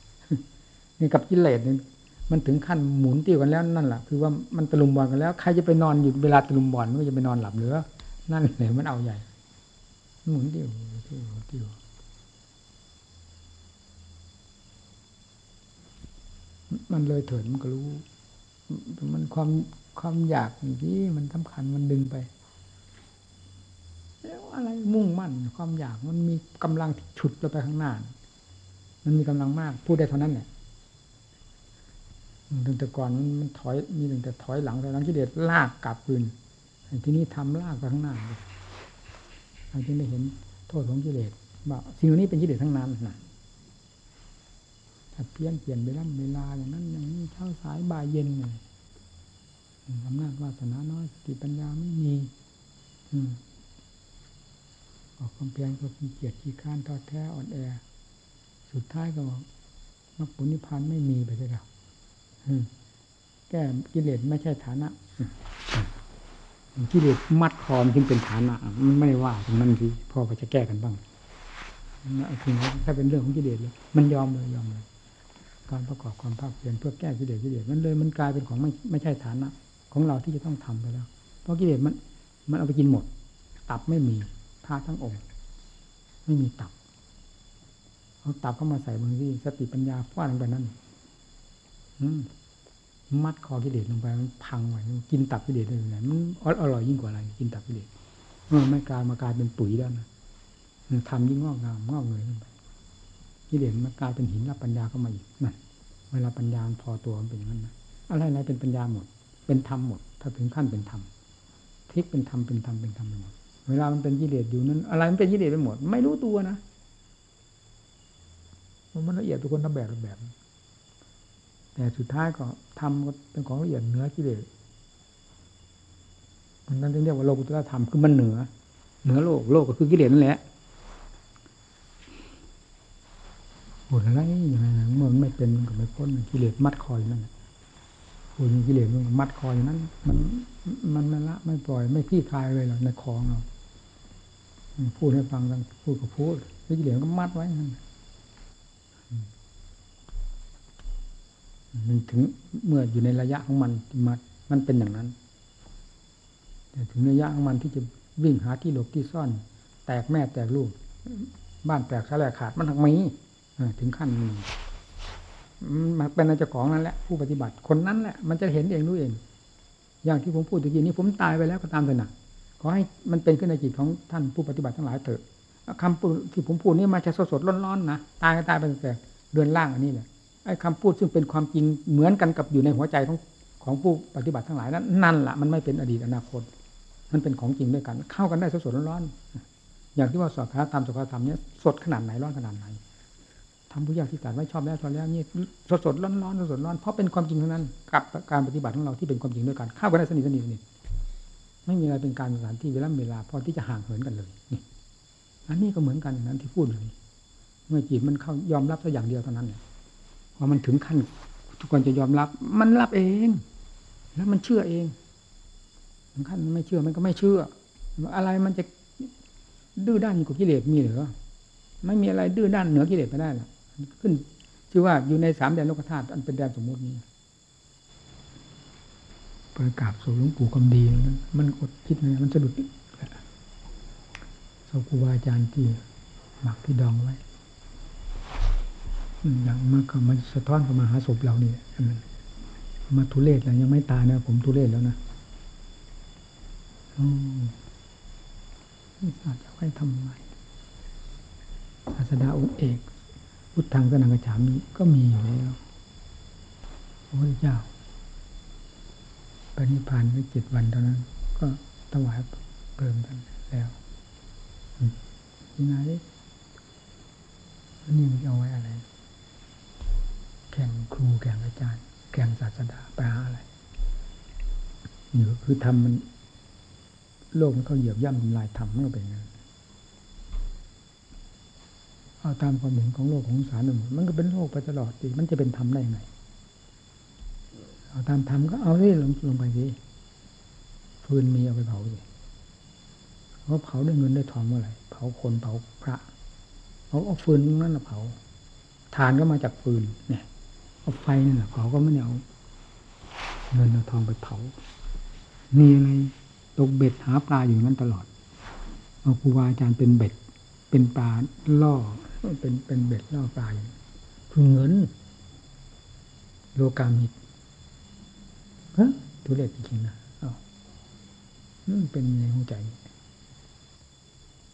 นี่กับกิเลสนี่มันถึงขั้นหมุนติวกันแล้วนั่นแหละคือว่ามันตะลุมบอลกันแล้วใครจะไปนอนอยู่เวลาตะลุมบอลมันจะไปนอนหลับหรือนั่นเลยมันเอาใหญ่ หมุนติวติวติวมันเลยเถิดมันก็รู้ มันความความอยากที่มันสำคัญมันดึงไปแล้วอะไรมุ่งมั่น ความอยากมันมีกำลังฉุดเราไปข้างหน้า มันมีกำลังมาก พูดได้เท่านั้นแหละ ตั้งแต่ก่อนมันถอยมีตั้งแต่ถอยหลังแต่หลังกิเลสลากกลับคืนที่นี้ทำลากไปข้างหน้าเราจึงได้เห็นโทษของกิเลสว่าสิ่งนี้เป็นกิเลสทั้งนั้นนะถ้าเปลี่ยนเปลี่ยนเวลาเวลาอย่างนั้นอย่างนี้เช้าสายบ่ายเย็นเลยอำนาจวาสนาน้อยสติปัญญาไม่มี อืมออกความเพียรก็ขี้เกียจขี้ข้านทอดแท้อ่อนแอ สุดท้ายก็มรรคผลนิพพานไม่มีไปเลยแล้ว แก้กิเลสไม่ใช่ฐานะกิเลสมัดคอมจึงเป็นฐานะมันไม่ว่าตรงนั้นสิพ่อก็จะแก้กันบ้างจริงถ้าเป็นเรื่องของกิเลสเลยมันยอมเลยยอมเลยการประกอบความภาคเพียรเพื่อแก้กิเลสกิเลสมันเลยมันกลายเป็นของไม่ไม่ใช่ฐานะ ของเราที่จะต้องทำไปแล้ว เพราะกิเลสมัน มันเอาไปกินหมด ตับไม่มีพาทั้งองค์ ไม่มีตับเอาตับเข้ามาใส่บางที่สติปัญญาฟาดลงไปนั่น มัดคอกิเลสลงไปมันพังไว้กินตับกิเลสได้ยังไงมันอร่อยยิ่งกว่าอะไร กินตับกิเลสมันไม่กลายมากลายเป็นปุ๋ยแล้วนะมันทำยิ่งงอกงามงอกเงยขึ้นไปกิเลสมันกลายเป็นหินรับปัญญาเข้ามาอีกนั่นเวลาปัญญาพอตัวมันเป็นอย่างนั้นนะอะไรอะไรเป็นปัญญาหมด เป็นธรรมหมด ถ้าถึงขั้นเป็นธรรมทิกเป็นธรรมเป็นธรรมเป็นธรรมไปหมดเวลามันเป็นกิเลสอยู่นั้น อะไรมันเป็นกิเลสไปหมด ไม่รู้ตัวนะมันละเอียดทุกคนทำแบบแบบ แต่สุดท้ายก็ทำเป็นของละเอียดเหนือกิเลสมันนั่นเรียกว่าโลกุตตรธรรมคือมันเหนือ เหนือโลกโลกก็คือกิเลสนั่นแหละปวดอะไรอย่างไรเมื่อมันไม่เป็นมันก็ไม่พ้นกิเลสมัดคอยนั่นพูดกิเลสมันมัดคอยนั้น มันมันไม่ละไม่ปล่อย ไม่ขี้คลายเลยหรอกในคองเราพูดให้ฟังกันพูดก็พูดกิเลสก็มัดไว้นั่น มันถึงเมื่ออยู่ในระยะของมันมัดมันเป็นอย่างนั้น แต่ถึงระยะของมันที่จะวิ่งหาที่หลบที่ซ่อน แตกแม่แตกลูก บ้านแตกสลายขาดมันทั้งมีถึงขั้นนี้มันเป็นเจ้าของนั่นแหละผู้ปฏิบัติคนนั้นแหละมันจะเห็นเองรู้เอง อย่างที่ผมพูดตะกี้นี้ผมตายไปแล้วก็ตามเถอะนะขอให้มันเป็นขึ้นในจิตของท่านผู้ปฏิบัติทั้งหลายเถอะคำพูดที่ผมพูดนี่มาจะสดสดร้อนๆนะตายก็ตายไปแต่เดือนล่างอันนี้แหละ ไอ้คำพูดซึ่งเป็นความจริงเหมือนกันกับอยู่ในหัวใจของของผู้ปฏิบัติทั้งหลายนั้นนั่นแหละมันไม่เป็นอดีตอนาคต มันเป็นของจริงด้วยกัน เข้ากันได้สดสดร้อนๆอย่างที่ว่าสอบพระธรรมสอบพระธรรมเนี้ยสดขนาดไหนร้อนขนาดไหนทำผู้ยากที่ตัดไว้ชอบแล้วชอบแล้วนี่สดสดร้อนร้อนสดสดร้อนเพราะเป็นความจริงเทั้งนั้น กับการปฏิบัติของเราที่เป็นความจริงด้วยกันเข้ากันได้สนิทสนิทสนิทไม่มีอะไรเป็นการสถานที่เวลาเวลาพอที่จะห่างเหินกันเลยนี่อันนี้ก็เหมือนกันอย่างนั้นที่พูดเลยเมื่อจิตมันเข้ายอมรับสักอย่างเดียวเท่านั้นเนี่ย พอมันถึงขั้น ทุกคนจะยอมรับ มันรับเอง แล้วมันเชื่อเองถึงขั้นไม่เชื่อมันก็ไม่เชื่อ อะไรมันจะดื้อด้านกว่ากิเลสมีหรือไม่มีอะไรดื้อด้านเหนือกิเลสไปได้หรอกขึ้นชื่อว่าอยู่ในสามแดนโลกธาตุอันเป็นแดนสมมตินี้ประกาศสู่หลวงปู่คำดีนั้นมันกดคิดนะมันสะดุดสครูบาอาจารย์ที่หมักที่ดองไว้ อย่างมากก็มาสะท้อนเข้ามาหาศพเรานี่มันมาทุเรศแล้วยังไม่ตายนะผมทุเรศแล้วนะอืมนี่อาจจะให้ทำไมศาสดาองค์เอกพุทธังสนังกระฉามีก็มีอยู่แล้วพระพุทธเจ้าปณิพานไปเจ็ดวันเท่านั้น ก็ถวายเพลิงกันแล้วที่ไหนนนี้มันเอาไว้อะไร แข่งครูแข่งอาจารย์ แข่งศาสดาไปหาอะไรนี่คือทำมัน โลกมันเขาเหยียบย่ำทำลายทำมันก็เป็นอย่างนั้นเอาตามความเห็นของโลกของสารหมดมันก็เป็นโลกไปตลอดสิมันจะเป็นธรรมได้ไงเอาตามธรรมก็เอาสิลงลงไปสิฟืนมีเอาไปเผาสิเขาเผาด้วยเงินได้ทองเมื่อไหร่เผาคนเผาพระเอาเอาฟืนนั่นแหละเผา ทานก็มาจากฟืนเนี่ย เอาไฟนั่แหละเผาก็ไม่เอาเงินเอาทองไปเผามีอะไรตกเบ็ดหาปลาอยู่นั้นตลอดเอาครูบาอาจารย์เป็นเบ็ด เป็นปลาล่อเป็นเป็นเบ็ดล่อปลาอยู่คือเงิน โลกามิตฮะทุเรศจริงๆนะอ๋อมันเป็นในหัวใจ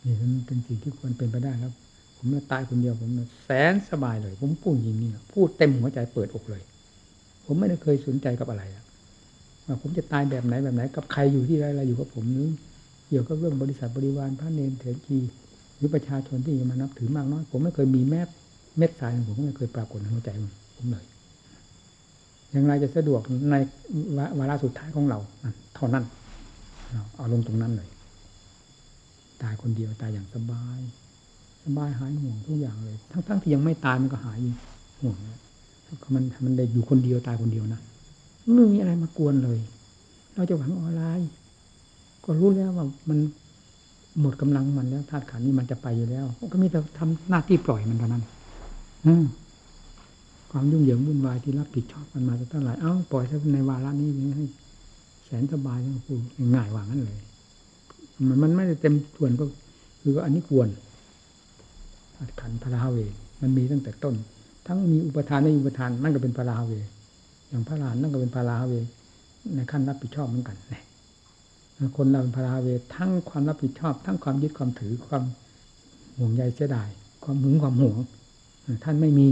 นี่มันเป็นสิ่งที่ควรเป็นไปได้แล้ว ผมละตายคนเดียวผมแสนสบายเลย ผมพูดอย่างนี้พูดเต็มหัวใจเปิดอกเลย ผมไม่ได้เคยสนใจกับอะไรว่าผมจะตายแบบไหนแบบไหน กับใครอยู่ที่ไรอะไรอยู่กับผมนี้เกี่ยวกับเรื่องบริษัทบริวารพระเนรเถรจีหรือประชาชนที่มานับถือมากน้อยผมไม่เคยมีแม้เม็ดสายผมก็ไม่เคยปรากฏในหัวใจผมเลยอย่างไรจะสะดวกในวาระสุดท้ายของเราเท่านั้นเอาลงตรงนั้นเลยตายคนเดียวตายอย่างสบาย สบายหายห่วงทุกอย่างเลย ทั้งๆทที่ยังไม่ตายมันก็หายห่วงมันมันได้อยู่คนเดียวตายคนเดียวนะไม่มีอะไรมากวนเลย เราจะหวังอะไรก็รู้แล้วว่ามันหมดกำลังมันแล้วธาตุขันนี้มันจะไปอยู่แล้ว ก็มีแต่ทำหน้าที่ปล่อยมันเท่านั้นอืความยุ่งเหยิงวุ่นวายที่รับผิดชอบมันมาจะเท่าไหร่เอ้าปล่อยซะในวาระนี้ให้แสนสบายนะคูง่ายว่างั้นเลย มันมันไม่ได้เต็มส่วนก็คืออันนี้ควร ขันพระราเว มันมีตั้งแต่ต้น ทั้งมีอุปทานไม่มีอุปทานนั่นก็เป็นพระราเว อย่างพระลานนั่นก็เป็นพระราเว ในขั้นรับผิดชอบเหมือนกันนคนเราเป็นพาราเว ทั้งความรับผิดชอบ ทั้งความยึดความถือความห่วงใยเสียดาย ความหึงความหวงท่านไม่มี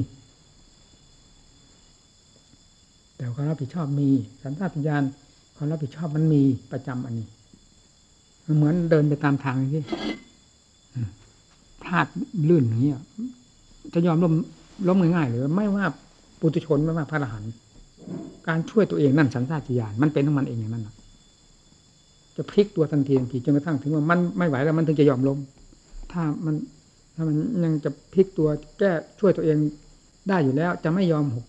แต่ความรับผิดชอบมี สัญชาตญาณความรับผิดชอบมันมีประจำอันนี้มันเหมือนเดินไปตามทางที่ พลาดลื่นอย่างนี้จะยอมล้มล้มง่ายๆหรือไม่ว่าปุถุชนไม่ว่าพระอรหันต์การช่วยตัวเองนั่นสัญชาตญาณมันเป็นของมันเองอย่างนั้นนะจะพลิกตัวทันทีทันทีจนกระทั่งถึงว่ามันไม่ไหวแล้วมันถึงจะยอมล้มถ้ามันถ้ามันยังจะพลิกตัวแก้ช่วยตัวเองได้อยู่แล้ว จะไม่ยอมหก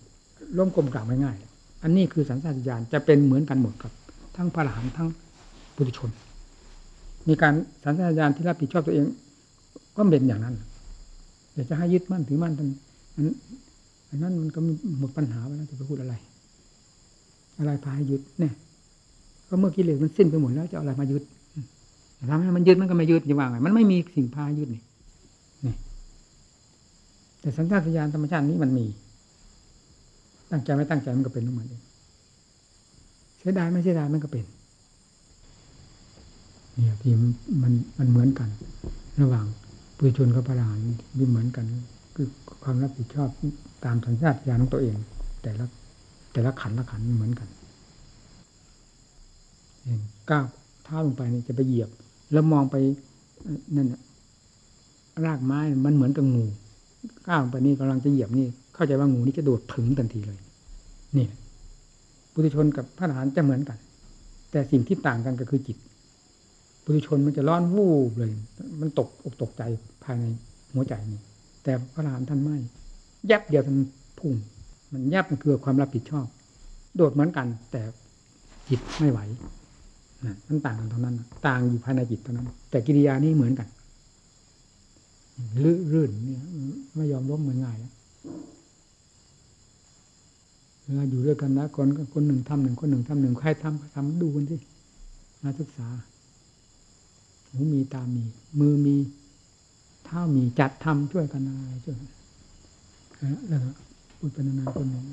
ล้มกลมกล่าวง่ายๆอันนี้คือสัญชาตญาณจะเป็นเหมือนกันหมดกับ ทั้งพระอรหันต์ทั้งปุถุชน มีการสัญชาตญาณที่รับผิดชอบตัวเอง ก็เป็นอย่างนั้นเดี๋ยวจะให้ยึดมั่นถือมั่นทันอันนั้นมันก็หมดปัญหาไปแล้วจะไปพูดอะไร อะไรพาให้ยึดเนี่ยก็เมื่อกิเลสมันสิ้นไปหมดแล้วจะเอาอะไรมายึดทำให้มันยึดมันก็ไม่ยึดจะว่าไงมันไม่มีสิ่งพายึดนี่นี่แต่สัญชาตญาณธรรมชาตินี้มันมี ตั้งใจไม่ตั้งใจมันก็เป็นของมันเองเสียดายไม่เสียดายมันก็เป็น เนี่ยที่มันมันเหมือนกัน ระหว่าง ปุถุชนกับพระอรหันต์ที่เหมือนกัน คือความรับผิดชอบตามสัญชาตญาณของตัวเอง แต่ละแต่ละขันละขันเหมือนกันเห็นก้าวเท้าลงไปนี่จะไปเหยียบ แล้วมองไปนั่นรากไม้มันเหมือนกับงูก้าวลงไปนี่กำลังจะเหยียบนี่ เข้าใจว่างูนี่จะโดดถึงทันทีเลย นี่ปุถุชนกับพระอรหันต์จะเหมือนกัน แต่สิ่งที่ต่างกันก็คือจิตปุถุชนมันจะร้อนวูบเลย มันตกอกตกใจ ภายในหัวใจนี่แต่พระรหันต์ท่านไม่แยบเดียวท่านพุ่ง มันแยบมันคือความรับผิดชอบ โดดเหมือนกัน แต่จิตไม่ไหวนะมันต่างกันเท่านั้น ต่างอยู่ภายในจิตเท่านั้น แต่กิริยานี่เหมือนกันลื่นรื่นเนี่ย ไม่ยอมล้มเหมือนง่ายเวลาอยู่ด้วยกันนะคนคนหนึ่งทำหนึ่งคนหนึ่งทำหนึ่งใครทำทำดูกันสิมาศึกษาหูมีตามี มือมี ท้ามีจัดทำช่วยกันอะไรช่วยกันแล้วก็พูดเป็นนานาคนหนึ่ง